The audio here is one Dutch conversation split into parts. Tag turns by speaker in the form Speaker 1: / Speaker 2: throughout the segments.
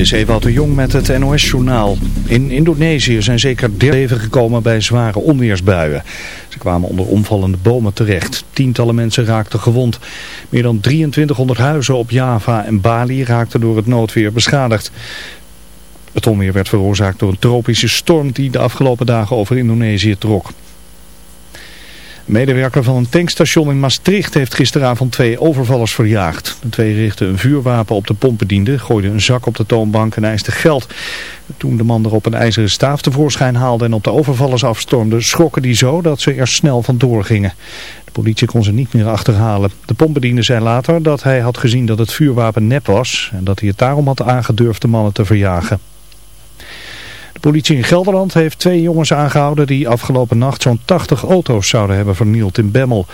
Speaker 1: is Ewout de Jong met het NOS-journaal. In Indonesië zijn zeker leven gekomen bij zware onweersbuien. Ze kwamen onder omvallende bomen terecht. Tientallen mensen raakten gewond. Meer dan 2300 huizen op Java en Bali raakten door het noodweer beschadigd. Het onweer werd veroorzaakt door een tropische storm die de afgelopen dagen over Indonesië trok medewerker van een tankstation in Maastricht heeft gisteravond twee overvallers verjaagd. De twee richtten een vuurwapen op de pompbediende, gooiden een zak op de toonbank en eisten geld. Toen de man er op een ijzeren staaf tevoorschijn haalde en op de overvallers afstormde, schrokken die zo dat ze er snel vandoor gingen. De politie kon ze niet meer achterhalen. De pompbediende zei later dat hij had gezien dat het vuurwapen nep was en dat hij het daarom had aangedurfd de mannen te verjagen. De politie in Gelderland heeft twee jongens aangehouden die afgelopen nacht zo'n 80 auto's zouden hebben vernield in Bemmel.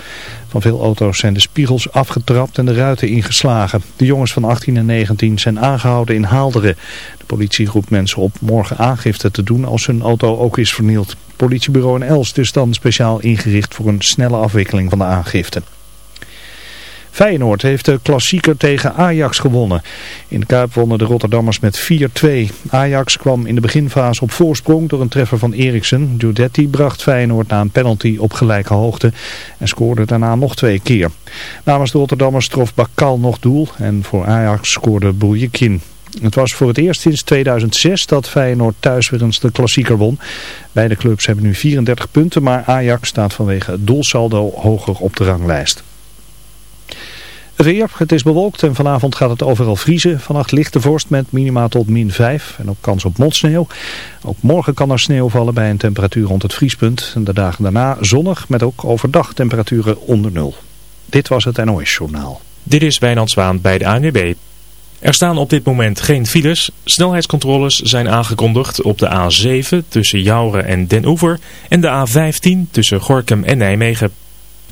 Speaker 1: Van veel auto's zijn de spiegels afgetrapt en de ruiten ingeslagen. De jongens van 18 en 19 zijn aangehouden in Haalderen. De politie roept mensen op morgen aangifte te doen als hun auto ook is vernield. Politiebureau in Elst is dan speciaal ingericht voor een snelle afwikkeling van de aangifte. Feyenoord heeft de klassieker tegen Ajax gewonnen. In de Kuip wonnen de Rotterdammers met 4-2. Ajax kwam in de beginfase op voorsprong door een treffer van Eriksen. Giudetti bracht Feyenoord na een penalty op gelijke hoogte en scoorde daarna nog twee keer. Namens de Rotterdammers trof Bakal nog doel en voor Ajax scoorde Boejekin. Het was voor het eerst sinds 2006 dat Feyenoord thuis weer eens de klassieker won. Beide clubs hebben nu 34 punten, maar Ajax staat vanwege het doelsaldo hoger op de ranglijst. Weer, het is bewolkt en vanavond gaat het overal vriezen. Vannacht lichte vorst met minima tot min 5 en ook kans op motsneeuw. Ook morgen kan er sneeuw vallen bij een temperatuur rond het vriespunt. En de dagen daarna zonnig met ook overdag temperaturen onder nul. Dit was het NOS Journaal.
Speaker 2: Dit is Wijnand Zwaan bij de ANWB. Er staan op dit moment geen files. Snelheidscontroles zijn aangekondigd op de A7 tussen Jouren en Den Oever en de A15 tussen Gorkum en Nijmegen.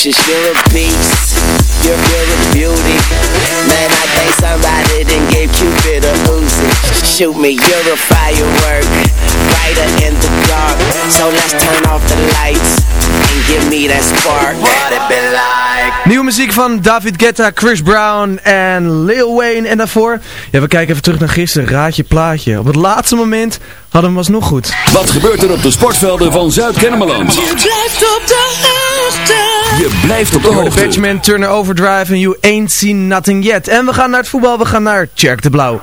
Speaker 3: Smooches, you're a beast. You're, you're a beauty. Man, I think somebody done gave Cupid a Uzi. Shoot me, you're a firework. Brighter in the dark. So let's turn off the lights and give me that spark. What it been like?
Speaker 4: Nieuwe muziek van David Guetta, Chris Brown en Lil Wayne. En daarvoor, ja, we kijken even terug naar gisteren. Raadje plaatje. Op het laatste moment hadden we hem alsnog goed.
Speaker 5: Wat gebeurt er op de sportvelden van Zuid-Kennemerland?
Speaker 6: Je blijft op de hoogte.
Speaker 5: Je blijft op de
Speaker 4: De
Speaker 5: hoogte.
Speaker 4: Benjamin Turner Overdrive en You Ain't Seen Nothing Yet. En we gaan naar het voetbal, we gaan naar Tjerk de Blauw.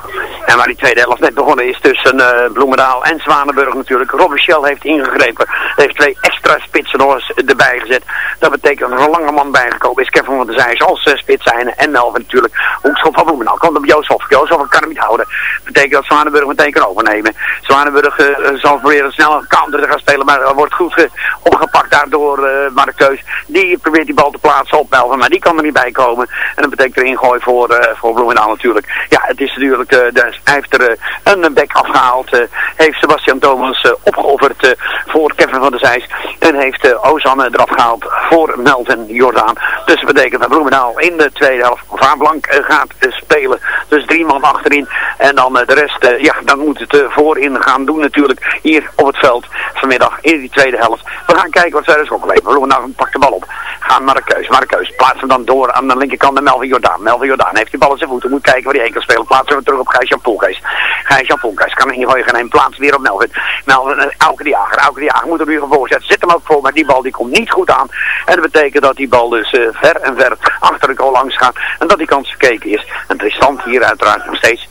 Speaker 7: En waar die tweede helft net begonnen is tussen eh, Bloemendaal en Zwanenburg natuurlijk. Robin Shell heeft ingegrepen. Heeft twee extra spitsen nog erbij gezet. Dat betekent dat er een lange man bijgekomen is. Kevin van der Zijs als uh, spits zijn. En Melvin natuurlijk. Hoekschop van Bloemendaal. Komt op. Joost Hof kan hem niet houden. betekent dat Zwanenburg meteen kan overnemen. Zwanenburg eh, zal proberen snel een counter te gaan spelen. Maar wordt goed ge- opgepakt daardoor uh, Markeus. Die probeert die bal te plaatsen op Melvin. Maar die kan er niet bij komen. En dat betekent er ingooi voor, voor Bloemendaal natuurlijk. Ja, het is natuurlijk... eh, hij heeft er eh, een bek afgehaald. eh, heeft Sebastian Thomas eh, opgeofferd voor Kevin van der Zijs. En heeft Ozan eh, eraf gehaald voor Melvin Jordaan. Dus dat betekent dat Bloemendaal in de tweede helft vaarblank gaat spelen. Dus drie man achterin. En dan de rest, ja, dan moet het voorin gaan doen natuurlijk. Hier op het veld vanmiddag in die tweede helft. We gaan kijken wat zij dus ook leveren. Bloemendaal pakt de bal op. Gaan naar de keus. Maar de keus. Plaatsen dan door aan de linkerkant naar Melvin Jordaan. Melvin Jordaan heeft die bal in zijn voeten. Moet kijken waar hij heen kan spelen. Plaatsen we terug op Gijs-Jan Poelgeest. Gijs-Jan Poelgeest kan ingooien gaan nemen. Plaatsen weer op Melvin. Melvin, uh, Auke de Jager. Auke de Jager moet er nu gewoon zetten. Zet hem ook vol. Maar die bal die komt niet goed aan. En dat betekent dat die bal dus eh, ver en ver achter de goal langs gaat. En dat die kans gekeken is. En de stand hier uiteraard nog steeds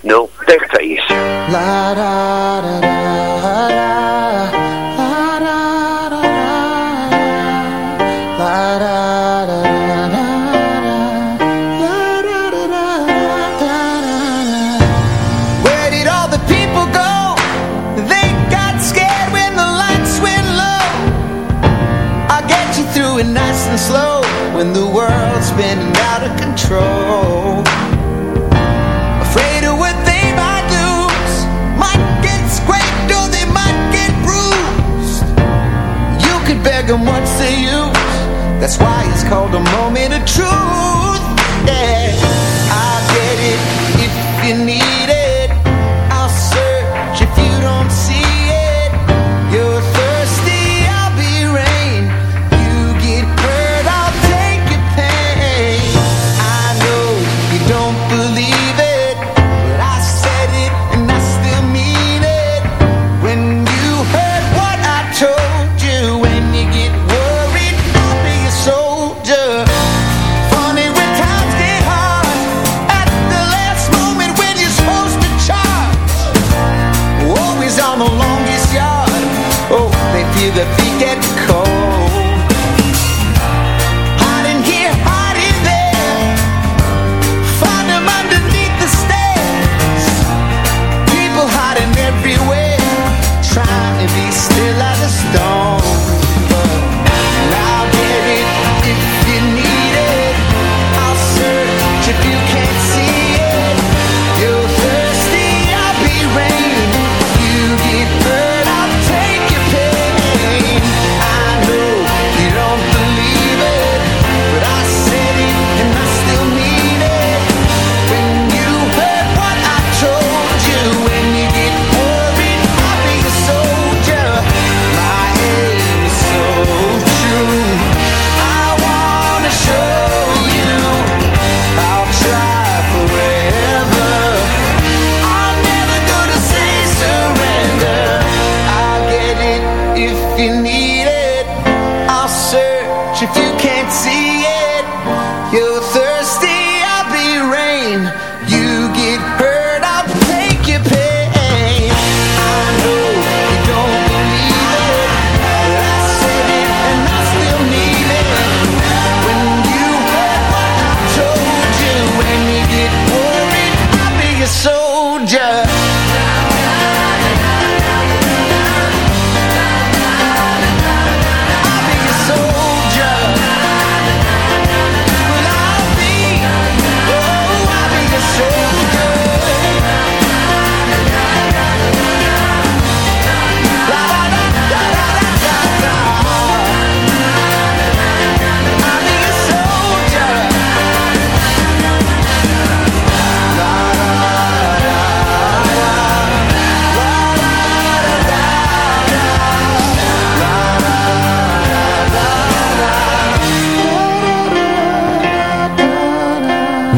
Speaker 7: 0 tegen 2 is.
Speaker 3: That's why it's called a moment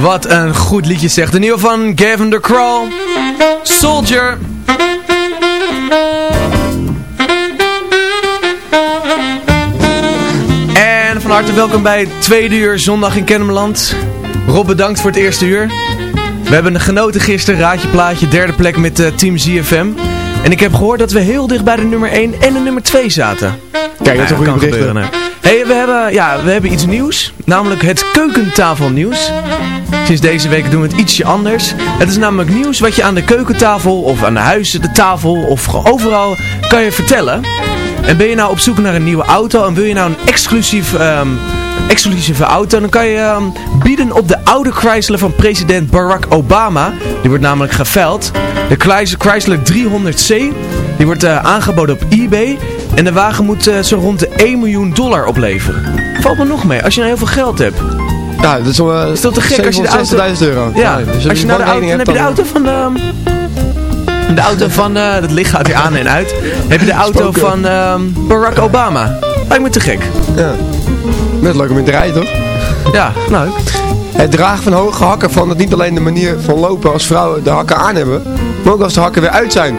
Speaker 4: Wat een goed liedje zegt. De nieuwe van Gavin de Crawl. Soldier. En van harte welkom bij het tweede uur zondag in Kennemerland. Rob, bedankt voor het eerste uur. We hebben genoten gisteren, raadje plaatje, derde plek met uh, Team ZFM. En ik heb gehoord dat we heel dicht bij de nummer 1 en de nummer 2 zaten.
Speaker 8: Kijk, dat is een goede
Speaker 4: kan
Speaker 8: bericht.
Speaker 4: gebeuren. hè. Hey, we hebben, ja, we hebben iets nieuws, namelijk het keukentafelnieuws. Sinds deze week doen we het ietsje anders. Het is namelijk nieuws wat je aan de keukentafel of aan de huizen, de tafel of overal kan je vertellen. En ben je nou op zoek naar een nieuwe auto en wil je nou een exclusief, ehm, exclusieve auto, dan kan je ehm, bieden op de oude Chrysler van president Barack Obama. Die wordt namelijk geveld. De Chrysler, Chrysler 300C, die wordt eh, aangeboden op eBay. En de wagen moet eh, zo rond de 1 miljoen dollar opleveren. Valt me nog mee, als je nou heel veel geld hebt.
Speaker 8: Ja, dat is, wel,
Speaker 4: Is dat te gek als je de auto...
Speaker 8: 760.000 euro.
Speaker 4: Ja,
Speaker 8: dus
Speaker 4: als je nou de auto, dan heb je de auto van de... De auto van, eh, dat licht gaat weer aan en uit. Heb je de auto
Speaker 8: Spoken.
Speaker 4: van ehm, Barack Obama. Lijkt me te gek.
Speaker 8: Ja. Net leuk om in te rijden, toch?
Speaker 4: Ja, leuk.
Speaker 8: Het dragen van hoge hakken verandert niet alleen de manier van lopen als vrouwen de hakken aan hebben, maar ook als de hakken weer uit zijn.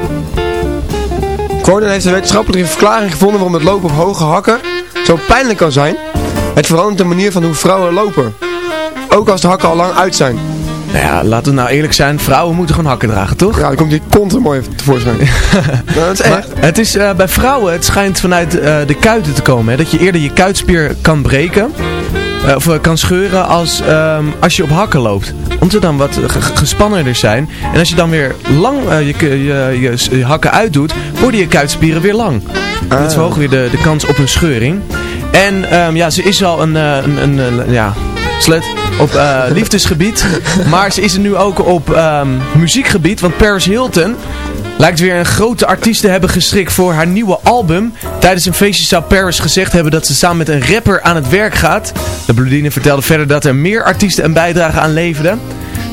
Speaker 8: Gordon heeft een wetenschappelijke verklaring gevonden waarom het lopen op hoge hakken zo pijnlijk kan zijn. Het verandert de manier van hoe vrouwen lopen. Ook als de hakken al lang uit zijn.
Speaker 4: Nou ja, laten we nou eerlijk zijn. Vrouwen moeten gewoon hakken dragen, toch?
Speaker 8: Ja, dan komt die kont er mooi tevoorschijn. nou, dat is echt.
Speaker 4: Maar het is eh, bij vrouwen, het schijnt vanuit eh, de kuiten te komen. Hè, dat je eerder je kuitspier kan breken. eh, of kan scheuren als, ehm, als je op hakken loopt. Omdat ze dan wat ge- ge- gespannerder zijn. En als je dan weer lang je, je, je, je, hakken uitdoet, worden je kuitspieren weer lang.
Speaker 8: Ah.
Speaker 4: Dat verhoogt weer de, de kans op een scheuring. En ehm, ja, ze is al een, een, een, een- ja, slet op eh, liefdesgebied. maar ze is er nu ook op ehm, muziekgebied. Want Paris Hilton lijkt weer een grote artiest te hebben geschikt voor haar nieuwe album. Tijdens een feestje zou Paris gezegd hebben dat ze samen met een rapper aan het werk gaat. De Blondine vertelde verder dat er meer artiesten een bijdrage aan leverden.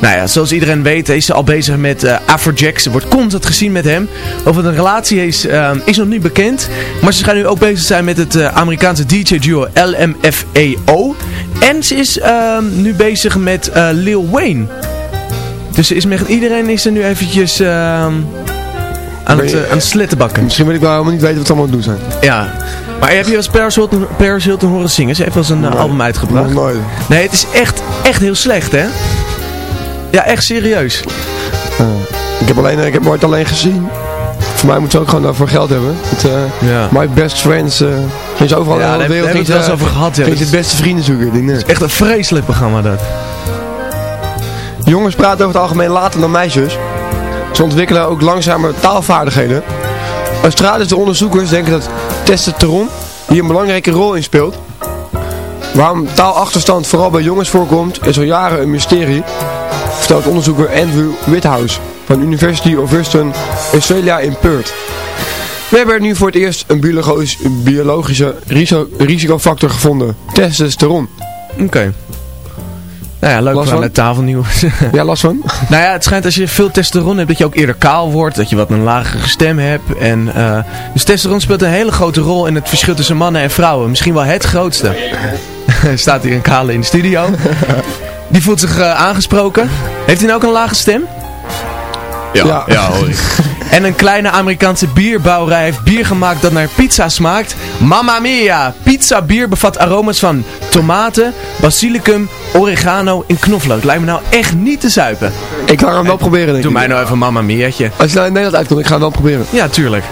Speaker 4: Nou ja, zoals iedereen weet is ze al bezig met eh Afrojack. Ze wordt constant gezien met hem. Of het een relatie is, ehm, is nog niet bekend. Maar ze gaan nu ook bezig zijn met het eh, Amerikaanse DJ-duo LMFAO. En ze is nu bezig met eh, Lil Wayne. Dus ze is met iedereen is er nu eventjes aan, het, eh, aan het slittenbakken.
Speaker 8: Misschien wil ik wel helemaal niet weten wat ze allemaal aan het doen zijn.
Speaker 4: Ja. Maar heb je wel eens Paris Hilton, Paris Hilton horen zingen? Ze heeft wel eens een eh, album uitgebracht.
Speaker 8: Nog nooit.
Speaker 4: Nee, het is echt, echt heel slecht, hè? Ja, echt serieus.
Speaker 8: Uh, ik heb alleen, ik heb hem ooit alleen gezien. Voor mij moeten ze ook gewoon daarvoor geld hebben. Het, eh,
Speaker 4: Ja.
Speaker 8: My best friends. eh ging ze overal
Speaker 4: Ja,
Speaker 8: in
Speaker 4: daar
Speaker 8: de wereld.
Speaker 4: hebben we het wel eens over gehad, ja.
Speaker 8: Ging ze het beste vrienden zoeken. Denk, nee.
Speaker 4: Echt een vreselijk programma, dat.
Speaker 8: Jongens praten over het algemeen later dan meisjes. Ze ontwikkelen ook langzamer taalvaardigheden. Australische onderzoekers denken dat testosteron hier een belangrijke rol in speelt. Waarom taalachterstand vooral bij jongens voorkomt is al jaren een mysterie, vertelt onderzoeker Andrew Whithouse van University of Western Australia in Perth. We hebben er nu voor het eerst een biologisch, biologische risico- risicofactor gevonden, testosteron.
Speaker 4: Oké. Nou ja, leuk
Speaker 8: Last
Speaker 4: van het tafelnieuws.
Speaker 8: Ja, last van?
Speaker 4: nou ja, het schijnt als je veel testosteron hebt dat je ook eerder kaal wordt. Dat je wat een lagere stem hebt. En, eh, dus testosteron speelt een hele grote rol in het verschil tussen mannen en vrouwen. Misschien wel het grootste. Staat hier een kale in de studio. Die voelt zich eh, aangesproken. Heeft hij nou ook een lage stem?
Speaker 8: Ja.
Speaker 2: Ja hoor ik.
Speaker 4: En een kleine Amerikaanse bierbrouwerij heeft bier gemaakt dat naar pizza smaakt. Mamma mia! Pizza bier bevat aroma's van tomaten, basilicum, oregano en knoflook. Lijkt me nou echt niet te zuipen.
Speaker 8: Ik ga hem wel proberen denk
Speaker 4: Doe
Speaker 8: ik.
Speaker 4: mij nou even mamma miaatje.
Speaker 8: Als je nou in Nederland uitkomt, ik ga hem wel proberen.
Speaker 4: Ja, tuurlijk.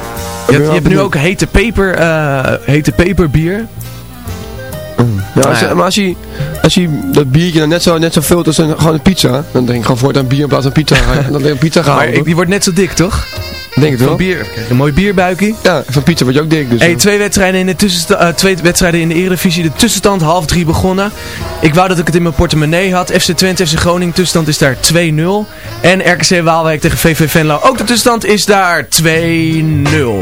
Speaker 4: Je je hebt nu ook hete peper, eh, hete peperbier.
Speaker 8: Ja, als,
Speaker 4: Nou ja.
Speaker 8: Maar als je, als je dat biertje dan net zo, net zo vult als een, gewoon een pizza, dan denk ik gewoon voortaan bier in plaats van pizza. dan denk ik pizza gaan.
Speaker 4: Maar ik, die wordt net zo dik, toch?
Speaker 8: denk het
Speaker 4: Van
Speaker 8: wel.
Speaker 4: bier. Krijg je een mooi bierbuikie.
Speaker 8: Ja, van pizza word je ook dik. Dus,
Speaker 4: Hey,
Speaker 8: eh.
Speaker 4: twee wedstrijden in de tussensta- eh, twee wedstrijden in de Eredivisie. De tussenstand half drie begonnen. Ik wou dat ik het in mijn portemonnee had. FC Twente, FC Groningen. Tussenstand is daar 2-0. En RKC Waalwijk tegen VV Venlo. Ook de tussenstand is daar 2-0.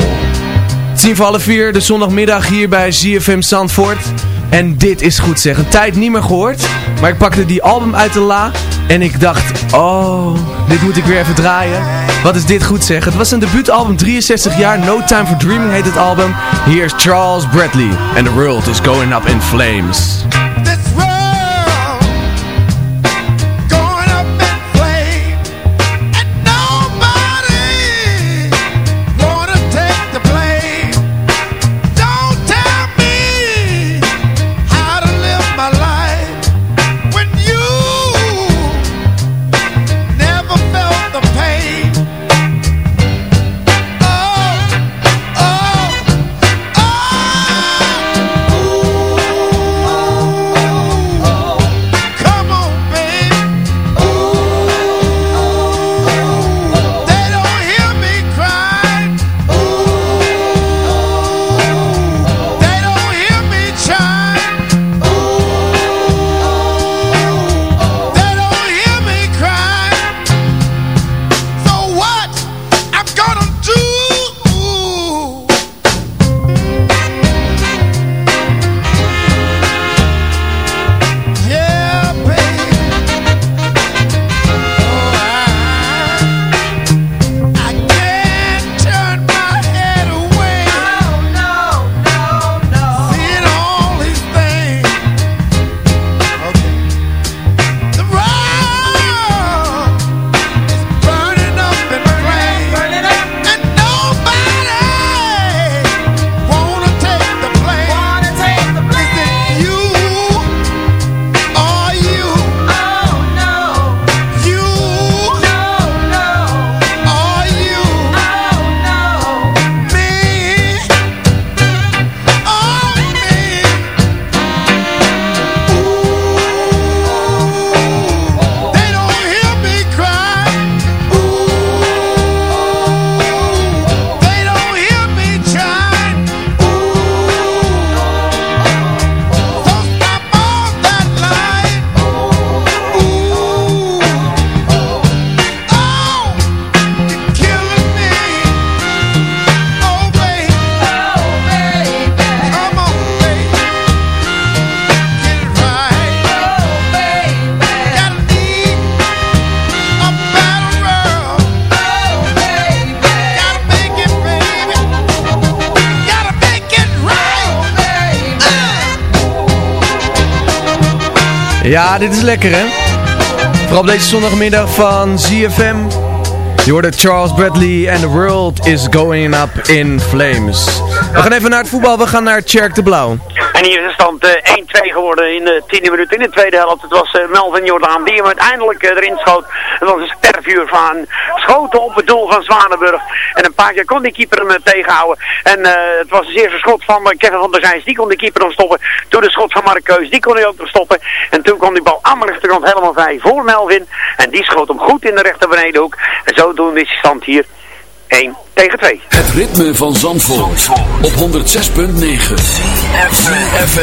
Speaker 4: Tien voor half vier, de zondagmiddag hier bij ZFM Zandvoort. En dit is goed zeg. Een tijd niet meer gehoord. Maar ik pakte die album uit de la. En ik dacht, oh, dit moet ik weer even draaien. Wat is dit goed zeg. Het was een debuutalbum, 63 jaar. No Time for Dreaming heet het album. Hier is Charles Bradley. And the world is going up in flames. Ja, dit is lekker hè. Vooral deze zondagmiddag van ZFM. Je hoorde Charles Bradley en The World is Going Up in Flames. We gaan even naar het voetbal, we gaan naar Tjerk de Blauw.
Speaker 7: En hier is de stand eh 1-2 geworden in de tiende minuut in de tweede helft. Het was eh, Melvin Jordaan die hem uiteindelijk eh, erin schoot. Het was een stervuur van schoten op het doel van Zwanenburg. En een paar keer kon die keeper hem eh, tegenhouden. En eh, het was het eerste schot van eh, Kevin van der Zijns. Die kon de keeper nog stoppen. Toen de schot van Mark Keus. Die kon hij ook nog stoppen. En toen kwam die bal aan de rechterkant helemaal vrij voor Melvin. En die schoot hem goed in de rechter benedenhoek. En zodoende is de stand hier 1 tegen 2.
Speaker 5: Het ritme van Zandvoort, op 106.9 FM.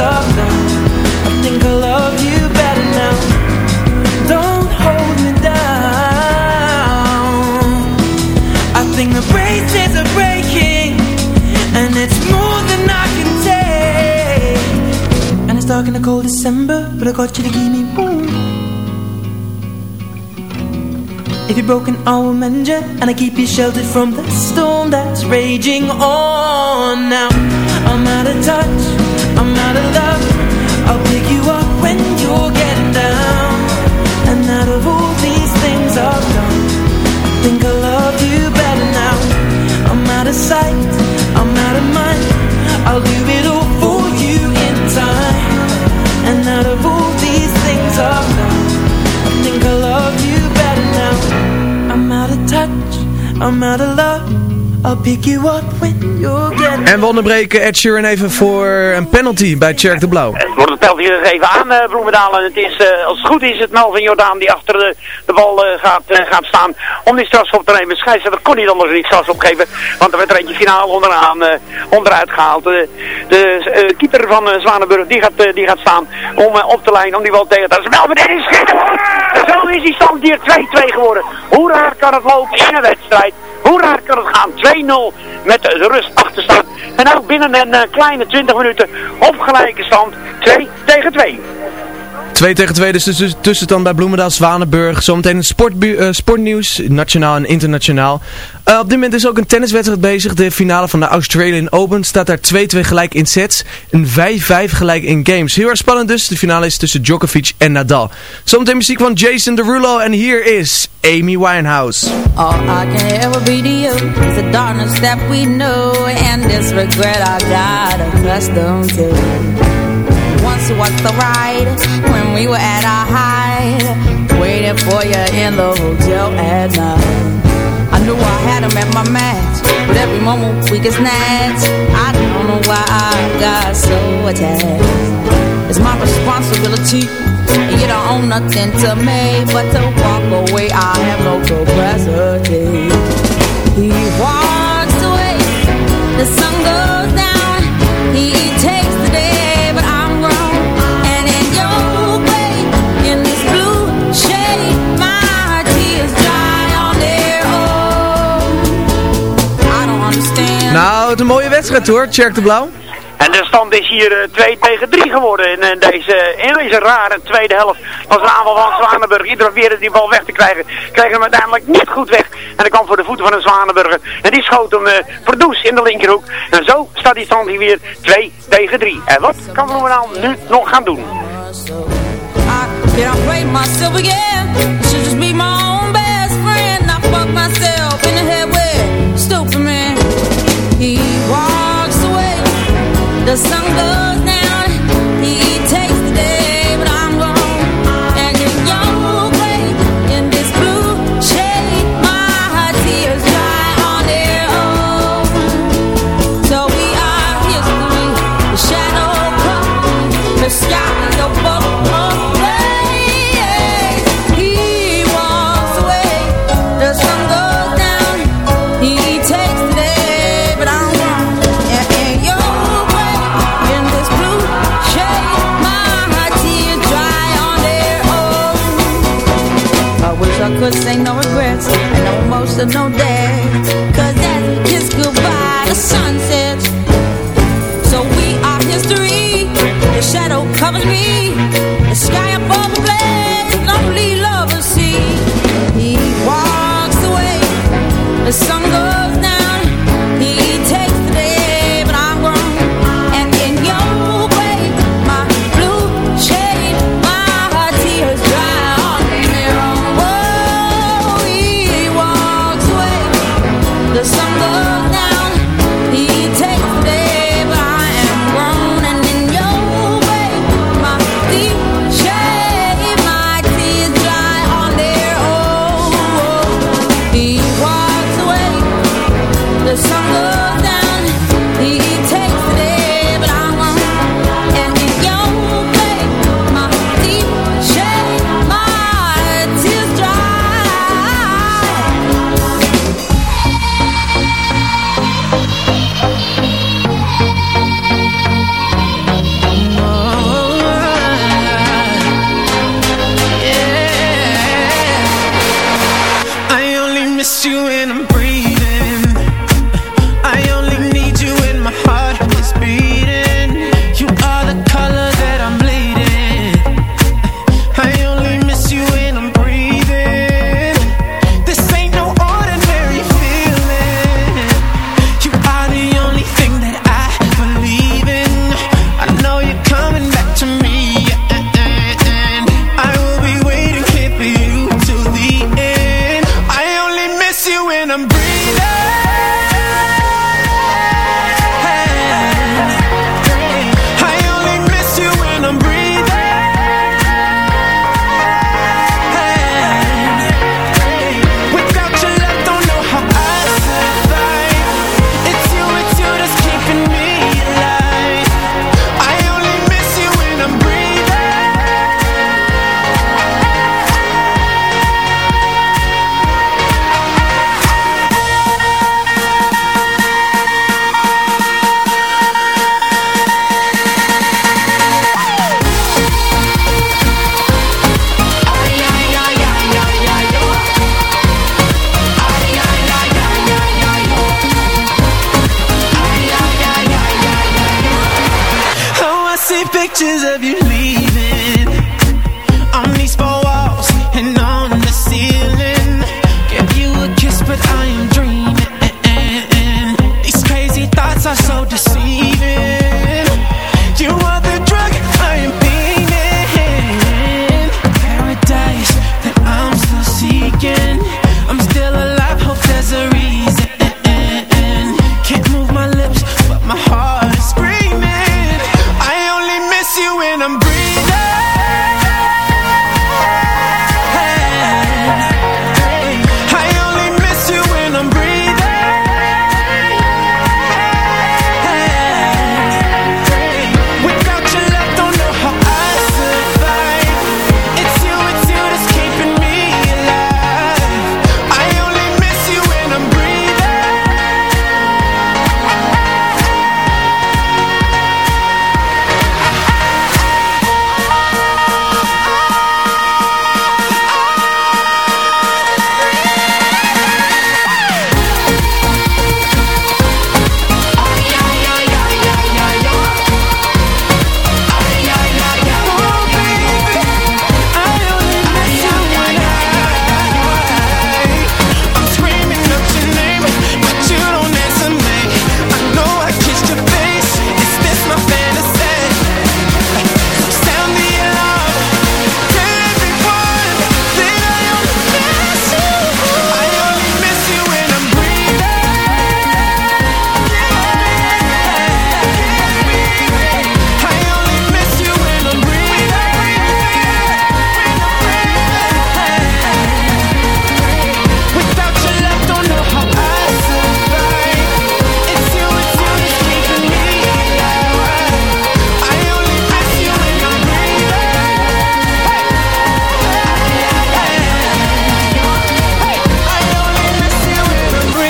Speaker 9: I think I love you better now. Don't hold me down. I think the braces are breaking, and it's more than I can take. And it's dark in the cold December, but I got you to keep me warm. If you're broken, I will mend you, and I keep you sheltered from the storm that's raging on. Now I'm out of touch, I'm out of sight I'm out of mind. I'll leave it all for you in time. And out of all these things are done Think I love you better now. I'm out of touch, I'm out of love.
Speaker 4: En we onderbreken Ed Sheeran even voor een penalty bij Tjerk de Blauw.
Speaker 7: Het wordt het penalty gegeven aan uh, Bloemendaal. En het is, eh, als het goed is, het Melvin Jordaan die achter de, de bal eh, gaat, eh, gaat staan om die strafschop te nemen. Scheidsrechter kon hij anders niet strafschop geven, want er werd er eentje finaal onderaan, eh, onderuit gehaald. De, de eh, keeper van eh, Zwanenburg die gaat, eh, die gaat staan om eh, op de lijn, om die bal tegen te houden. Melvin, dit is schitterend! En zo is die stand hier 2-2 geworden. Hoe raar kan het lopen in een wedstrijd? Hoe raar kan het gaan? 2-0 met de rust achterstand. En ook binnen een eh, kleine 20 minuten op gelijke stand 2 tegen 2.
Speaker 4: 2 tegen 2, dus tussen, tussenstand bij Bloemendaal, Zwanenburg. Zometeen het eh, sportnieuws, nationaal en internationaal. Eh, op dit moment is ook een tenniswedstrijd bezig. De finale van de Australian Open staat daar 2-2 gelijk in sets. En 5-5 gelijk in games. Heel erg spannend dus. De finale is tussen Djokovic en Nadal. Zometeen muziek van Jason Derulo. En hier is Amy Winehouse.
Speaker 10: All I can ever be to you is the darkness that we know and this regret I got accustomed to. once was the ride when we were at our height. Waiting for you in the hotel at night. I knew I had him at my match, but every moment we get snatched. I don't know why I got so attached. It's my responsibility, and you don't own nothing to me but to walk away. I have no capacity. He walks away, the sun goes.
Speaker 4: wedstrijd hoor, Tjerk de Blauw.
Speaker 7: En de stand is hier eh, 2 tegen 3 geworden in, eh, deze, in deze rare tweede helft. was een van Zwanenburg. Iedereen weer die bal weg te krijgen. Kreeg hem uiteindelijk niet goed weg. En hij kwam voor de voeten van een Zwanenburger. En die schoot hem uh, verdoes in de linkerhoek. En zo staat die stand hier weer 2 tegen 3. En wat kan Bloemendaal nu nog gaan doen?
Speaker 10: sun goes so no day.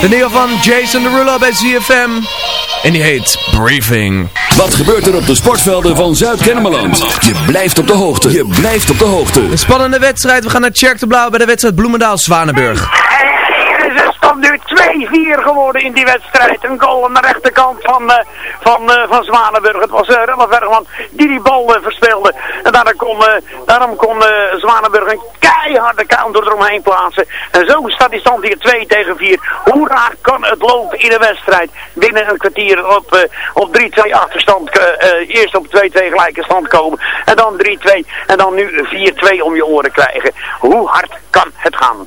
Speaker 4: De nieuwe van Jason Derulo bij ZFM. En die heet Briefing.
Speaker 5: Wat gebeurt er op de sportvelden van Zuid-Kennemerland? Je blijft op de hoogte. Je blijft op de hoogte.
Speaker 4: Een spannende wedstrijd. We gaan naar Tjerk de Blauw bij de wedstrijd Bloemendaal-Zwanenburg.
Speaker 7: Het is dan nu 2-4 geworden in die wedstrijd. Een goal aan de rechterkant van, eh, van, eh, van Zwanenburg. Het was uh, Relle Vergman die die bal verspeelde. En daarom kon, daarom kon Zwanenburg een keiharde counter eromheen plaatsen. En zo staat die stand hier 2 tegen 4. Hoe raar kan het lopen in een wedstrijd? Binnen een kwartier op, op 3-2 achterstand. eerst op 2-2 gelijke stand komen. En dan 3-2. En dan nu 4-2 om je oren krijgen. Hoe hard kan het gaan?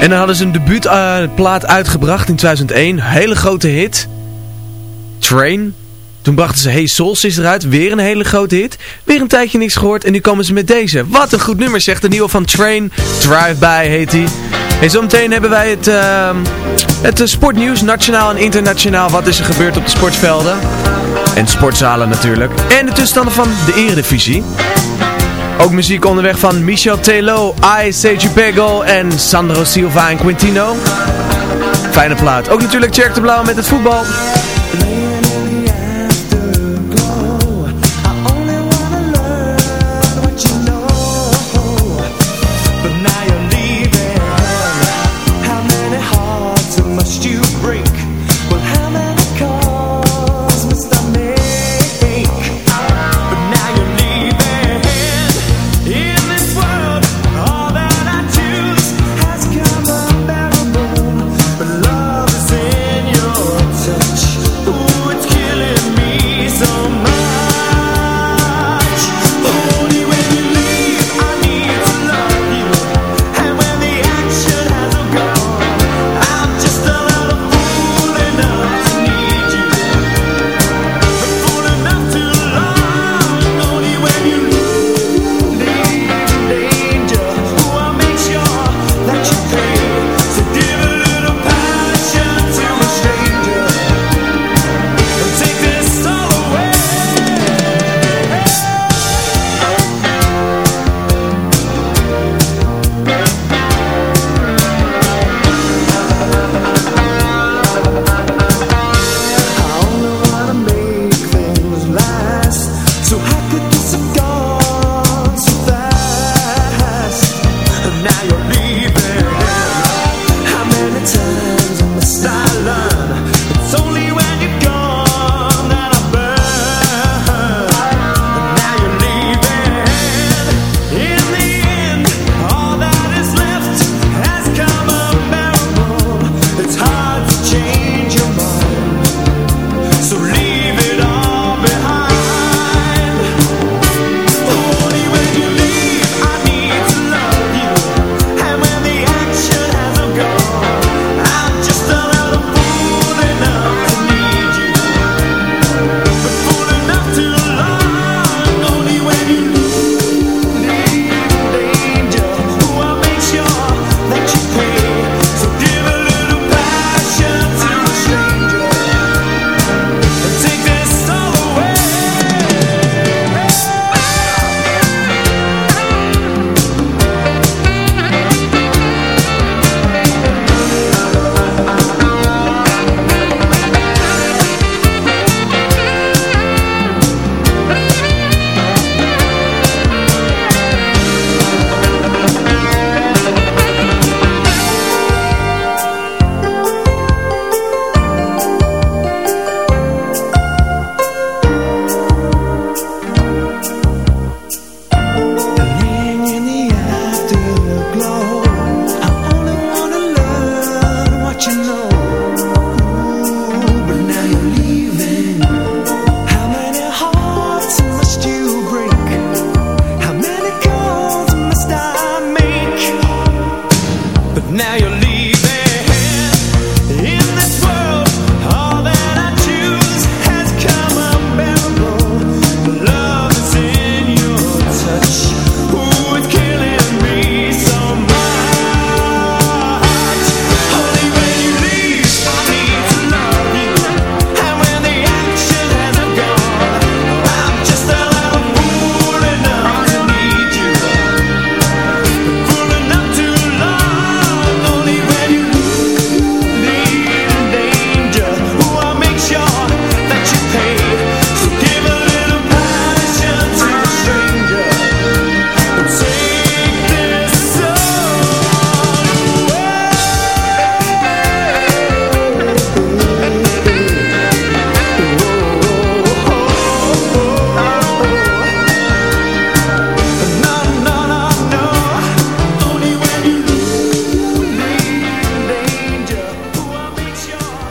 Speaker 4: En dan hadden ze een debuutplaat uitgebracht in 2001. Hele grote hit. Train. Toen brachten ze Hey Soul Sister eruit. Weer een hele grote hit. Weer een tijdje niks gehoord. En nu komen ze met deze. Wat een goed nummer zegt de nieuwe van Train. Drive-by heet hij. En zometeen hebben wij het, uh, het eh, sportnieuws. Nationaal en internationaal. Wat is er gebeurd op de sportvelden. En sportzalen natuurlijk. En de tussenstanden van de eredivisie. Ook muziek onderweg van Michel Telo, I, Sergio Pego en Sandro Silva en Quintino. Fijne plaat. Ook natuurlijk Tjerk de Blauw met het voetbal.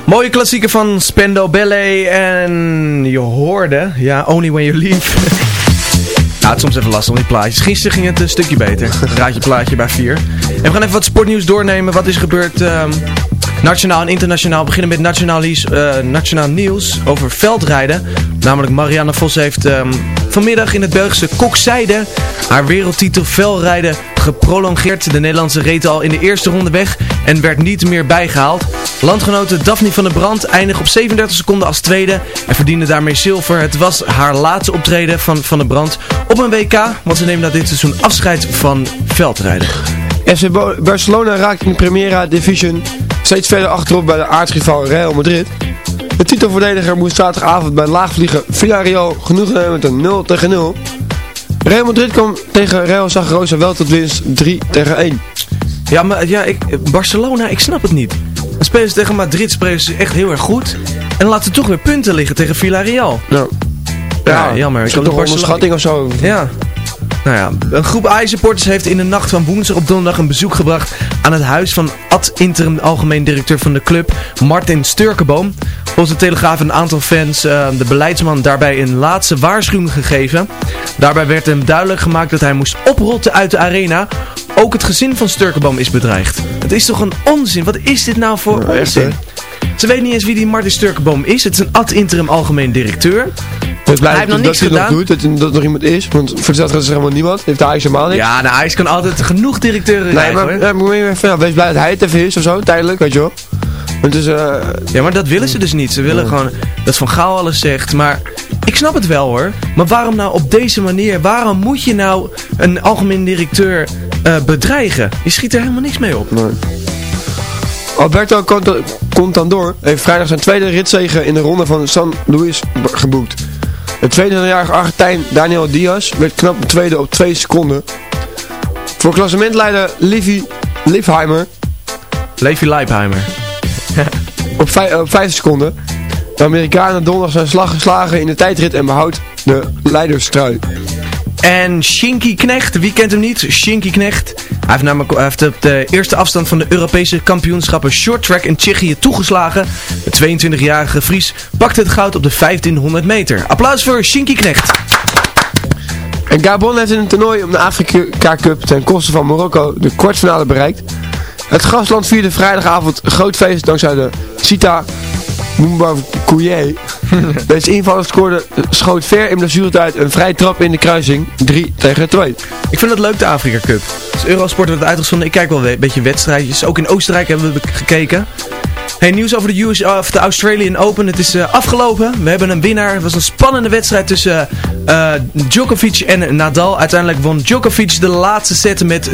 Speaker 4: Mooie klassieker van Spendo Ballet en je hoorde, ja, Only When You Leave. ja, het is soms even lastig om die plaatjes. Gisteren ging het een stukje beter. Raad je plaatje bij 4. En we gaan even wat sportnieuws doornemen. Wat is gebeurd ehm, nationaal en internationaal? Beginnen met nationaal, lies- eh, nationaal nieuws over veldrijden. Namelijk Marianne Vos heeft ehm, vanmiddag in het Belgische Kokzijde haar wereldtitel veldrijden geprolongeerd. De Nederlandse reed al in de eerste ronde weg en werd niet meer bijgehaald. Landgenote Daphne van der Brand eindigde op 37 seconden als tweede en verdiende daarmee zilver. Het was haar laatste optreden van Van der Brand op een WK, want ze neemt na dit seizoen afscheid van veldrijden.
Speaker 8: FC Barcelona raakt in de Primera Division steeds verder achterop bij de aardsrivaal Real Madrid. De titelverdediger moest zaterdagavond bij laagvliegen Villarreal genoegen nemen met een 0 tegen 0. Real Madrid kwam tegen Real Zaragoza wel tot winst 3 tegen 1.
Speaker 4: Ja, maar ja, ik, Barcelona, ik snap het niet. Dan spelen ze tegen Madrid, spelen ze echt heel erg goed. En laten ze toch weer punten liggen tegen Villarreal.
Speaker 8: Nou,
Speaker 4: Ja, jammer. Kan
Speaker 8: dat toch een onderschatting of zo?
Speaker 4: Ja. Nou ja, een groep AI-supporters heeft in de nacht van woensdag op donderdag een bezoek gebracht aan het huis van ad interim algemeen directeur van de club, Martin Sturkenboom. Volgens de Telegraaf een aantal fans eh, de beleidsman daarbij een laatste waarschuwing gegeven. Daarbij werd hem duidelijk gemaakt dat hij moest oprotten uit de arena. Ook het gezin van Sturkenboom is bedreigd. Het is toch een onzin? Wat is dit nou voor
Speaker 8: echt,
Speaker 4: onzin? Ze weten niet eens wie die Martin Sturkenboom is. Het is een ad interim algemeen directeur.
Speaker 8: Ik ben blij
Speaker 4: Hij heeft nog
Speaker 8: dat
Speaker 4: niks
Speaker 8: hij het nog
Speaker 4: gedaan.
Speaker 8: doet, dat, dat er nog iemand is. Want voor hetzelfde is er helemaal niemand. Heeft hij helemaal niks.
Speaker 4: Ja, nou, hij kan altijd genoeg directeuren
Speaker 8: Nee,
Speaker 4: krijgen,
Speaker 8: maar ja, even, ja, wees blij dat hij het even is of zo, tijdelijk, weet je wel. Want het eh,
Speaker 4: Ja, maar dat willen ze dus niet. Ze willen gewoon dat Van Gaal alles zegt. Maar ik snap het wel hoor. Maar waarom nou op deze manier? Waarom moet je nou een algemeen directeur eh, bedreigen? Je schiet er helemaal niks mee op.
Speaker 8: nee. Alberto Cont- Contador heeft vrijdag zijn tweede ritzege in de ronde van San Luis geboekt. De 22-jarige Argentijn Daniel Diaz werd knap tweede op 2 seconden. Voor klassementleider Livy Lifheimer
Speaker 4: Levi Leipheimer.
Speaker 8: op 5 seconden. De Amerikanen donderdag zijn slag geslagen in de tijdrit en behoudt de leiderstrui.
Speaker 4: En Shinky Knecht, wie kent hem niet? Shinky Knecht. Hij heeft namelijk heeft op de eerste afstand van de Europese kampioenschappen short track in Tsjechië toegeslagen. De 22-jarige Fries pakte het goud op de 1500 meter. Applaus voor Shinky Knecht.
Speaker 8: En Gabon heeft in een toernooi om de Afrika Cup ten koste van Marokko de kwartfinale bereikt. Het gastland vierde vrijdagavond groot feest dankzij de Sita Moumbakouye. Deze invaller scoorde, schoot ver in blessuretijd een vrij trap in de kruising 3 tegen 2.
Speaker 4: Ik vind het leuk, de Afrika Cup. Dus Eurosport wordt uitgezonden. Ik kijk wel een beetje wedstrijdjes. Ook in Oostenrijk hebben we gekeken. Hey, nieuws over de, US, of de Australian Open. Het is eh, afgelopen. We hebben een winnaar. Het was een spannende wedstrijd tussen eh, Djokovic en Nadal. Uiteindelijk won Djokovic de laatste set met 7-6.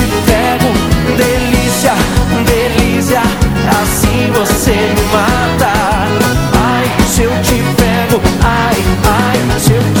Speaker 11: você me mata. Ai, se eu te pego, ai, ai, se eu te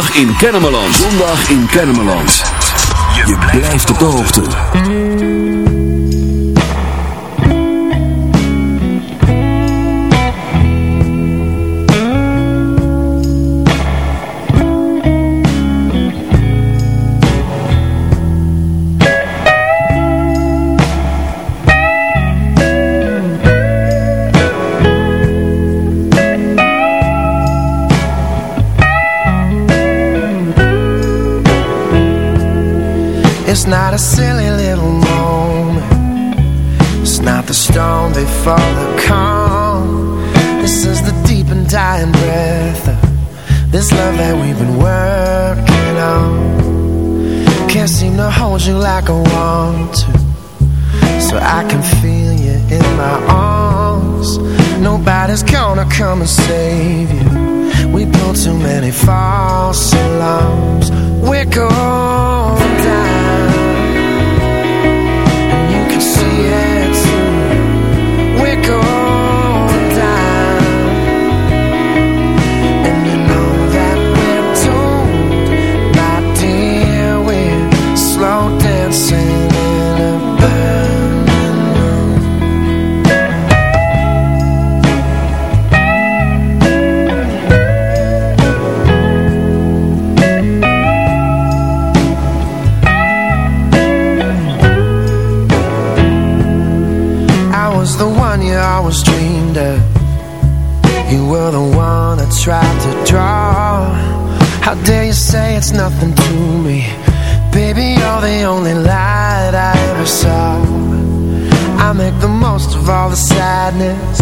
Speaker 5: Zondag in Kennemerland. Zondag in Kennemerland. Je blijft op de hoogte.
Speaker 12: Hold you like I want to So I can feel you in my arms. Nobody's gonna come and save you always dreamed of. You were the one I tried to draw. How dare you say it's nothing to me? Baby, you're the only light I ever saw. I make the most of all the sadness.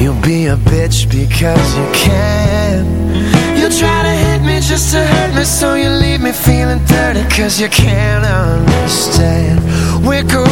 Speaker 12: You'll be a bitch because you can. You try to hit me just to hurt me, so you leave me feeling dirty because you can't understand. We're going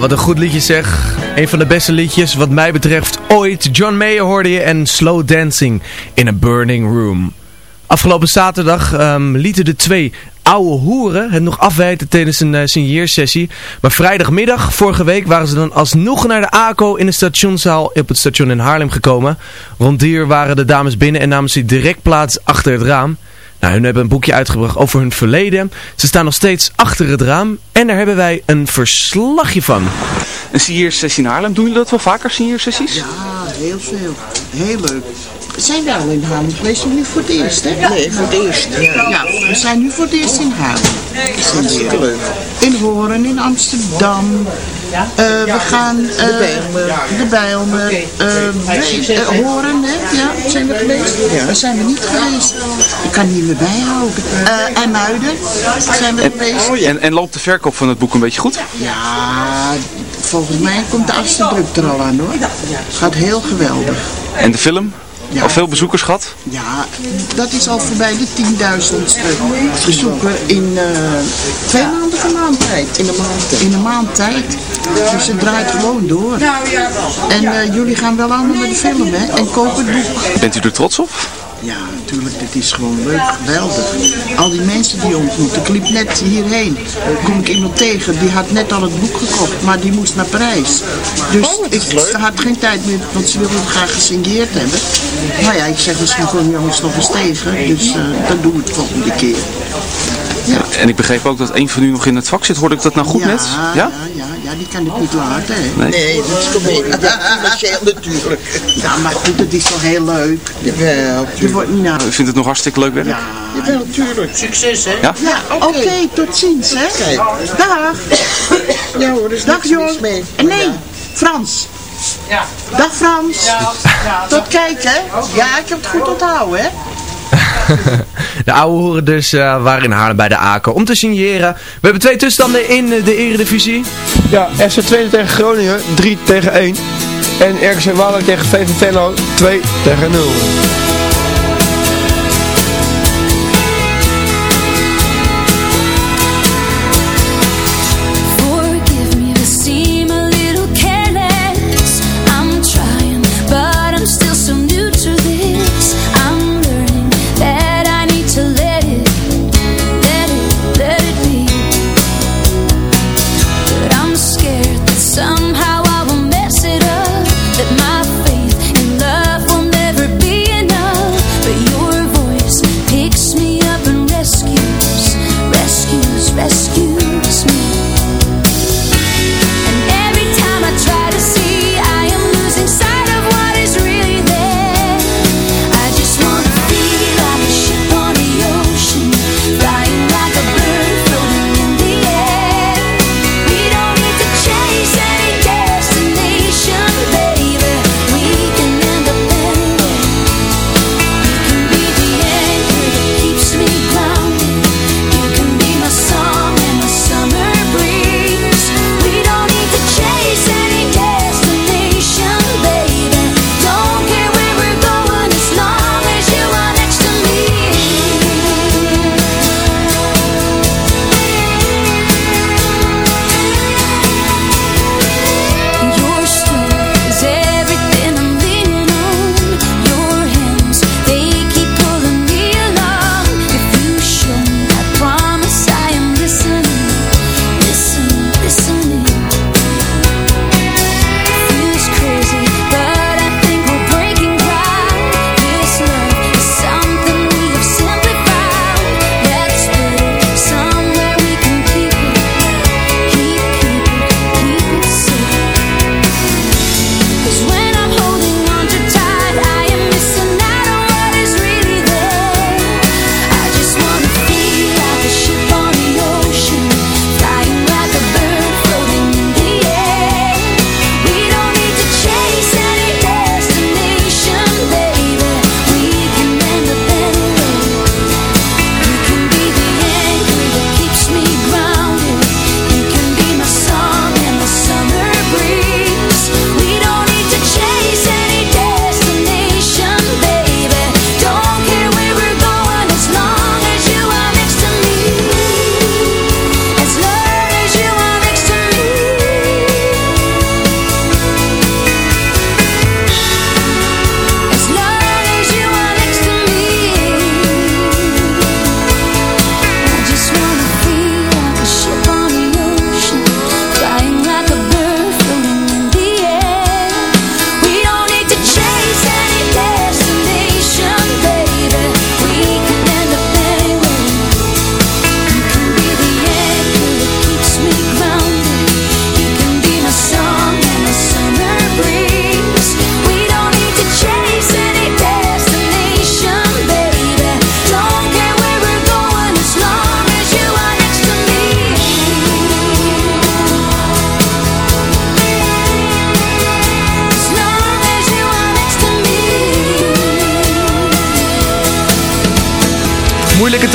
Speaker 4: wat een goed liedje zeg. Een van de beste liedjes wat mij betreft ooit. John Mayer hoorde je en Slow Dancing in a Burning Room. Afgelopen zaterdag ehm, lieten de twee oude hoeren het nog afwijten tijdens een uh. Maar vrijdagmiddag, vorige week, waren ze dan alsnog naar de ACO in de stationszaal op het station in Haarlem gekomen. Rond die uur waren de dames binnen en namen ze direct plaats achter het raam. Nou, hun hebben een boekje uitgebracht over hun verleden. Ze staan nog steeds achter het raam en daar hebben wij een verslagje van.
Speaker 13: Een signeersessie in Haarlem. Doen jullie dat wel vaker, signeersessies?
Speaker 3: Ja, heel veel. Heel leuk. Zijn we al in Haarlem geweest nu voor het eerst, hè? Nee, voor het eerst. Ja, ja we zijn nu voor het eerst in Haarlem. Dat is hartstikke leuk. In Hoorn, in Amsterdam. Eh, we gaan... eh, de Bijlmer. eh, Hoorn, hè? Ja, zijn we geweest? Daar zijn we niet geweest. Ik kan niet meer bijhouden. Eh en Muiden zijn we geweest.
Speaker 13: En, en loopt de verkoop van het boek een beetje goed?
Speaker 3: Ja, volgens mij komt de achtste druk er al aan hoor. Het gaat heel geweldig.
Speaker 13: En de film?
Speaker 3: Ja.
Speaker 13: Al veel bezoekers gehad?
Speaker 3: Ja, dat is al voorbij de 10.000ste bezoeker in eh, twee maanden van maand tijd. In een maand, in een maand tijd. Dus het draait gewoon door. En eh, jullie gaan wel allemaal met de film, hè? En kopen het boek.
Speaker 13: Bent u er trots op?
Speaker 3: Ja, natuurlijk, dit is gewoon leuk, geweldig. Al die die ontmoet. Ik liep net hierheen, kom ik iemand tegen, die had net al het boek gekocht, maar die moest naar Parijs. Dus ik ze had geen tijd meer, want ze wilde het graag gesigneerd hebben. Maar ja, ik zeg misschien komen jongens nog eens tegen, dus eh dat doen we het volgende keer.
Speaker 13: En ik begreep ook dat een van u nog in het vak zit. Hoorde ik dat nou goed
Speaker 3: ja,
Speaker 13: net?
Speaker 3: Ja?
Speaker 13: Ja?
Speaker 3: Ja, ja, die kan ik niet laten, hè.
Speaker 13: Nee.
Speaker 3: dat is gemeen. Financieel natuurlijk. Ja, maar goed, het is toch heel leuk. Jawel, Je wordt niet naar...
Speaker 13: U vindt het nog hartstikke leuk werk?
Speaker 3: Ja, jawel, tuurlijk. Succes, hè?
Speaker 13: Ja?
Speaker 3: Ja, oké, tot ziens, hè. Dag. Ja hoor, dus Dag, Jong. mee. Nee, Frans. Ja. Dag, Frans. Tot kijken, hè. Ja, ik heb het goed onthouden, hè.
Speaker 4: De oude horen dus eh, waren in Haarlem bij de Aken om te signeren. We hebben twee tussenstanden in eh, de eredivisie.
Speaker 9: Ja, FC 2 tegen Groningen, 3 tegen 1. En RKC Waalwijk tegen VV Venlo, 2 tegen 0.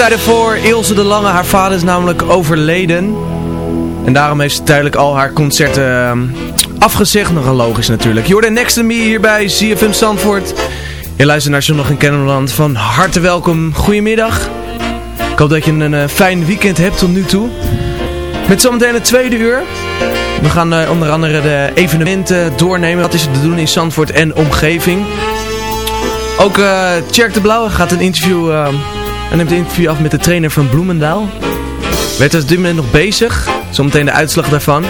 Speaker 4: Tijden voor Ilse de Lange. Haar vader is namelijk overleden. En daarom heeft ze tijdelijk al haar concerten ehm, afgezegd. Nogal logisch natuurlijk. Hoorde Next to Me hier bij CFM Zandvoort. Je luistert naar Zondag in Kennemerland. Van harte welkom. Goedemiddag. Ik hoop dat je een eh, fijn weekend hebt tot nu toe. Met zometeen het tweede uur. We gaan eh, onder andere de evenementen doornemen. Wat is er te doen in Zandvoort en omgeving. Ook eh Tjerk de Blauwe gaat een interview... hij neemt een interview af met de trainer van Bloemendaal. Werd op dit moment nog bezig. Zometeen de uitslag daarvan.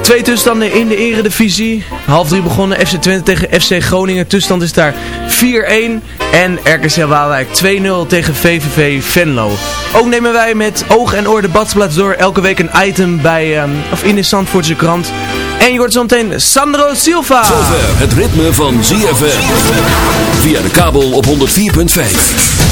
Speaker 4: Twee tussenstanden in de eredivisie. Half drie begonnen FC Twente tegen FC Groningen. Tussenstand is daar 4-1. En RKC Waalwijk 2-0 tegen VVV Venlo. Ook nemen wij met oog en oor de badplaats door. Elke week een item bij, ehm, of in de Zandvoortse krant. En je hoort zo meteen Sandro Silva.
Speaker 5: Zover het ritme van ZFM. Via de kabel op 104.5.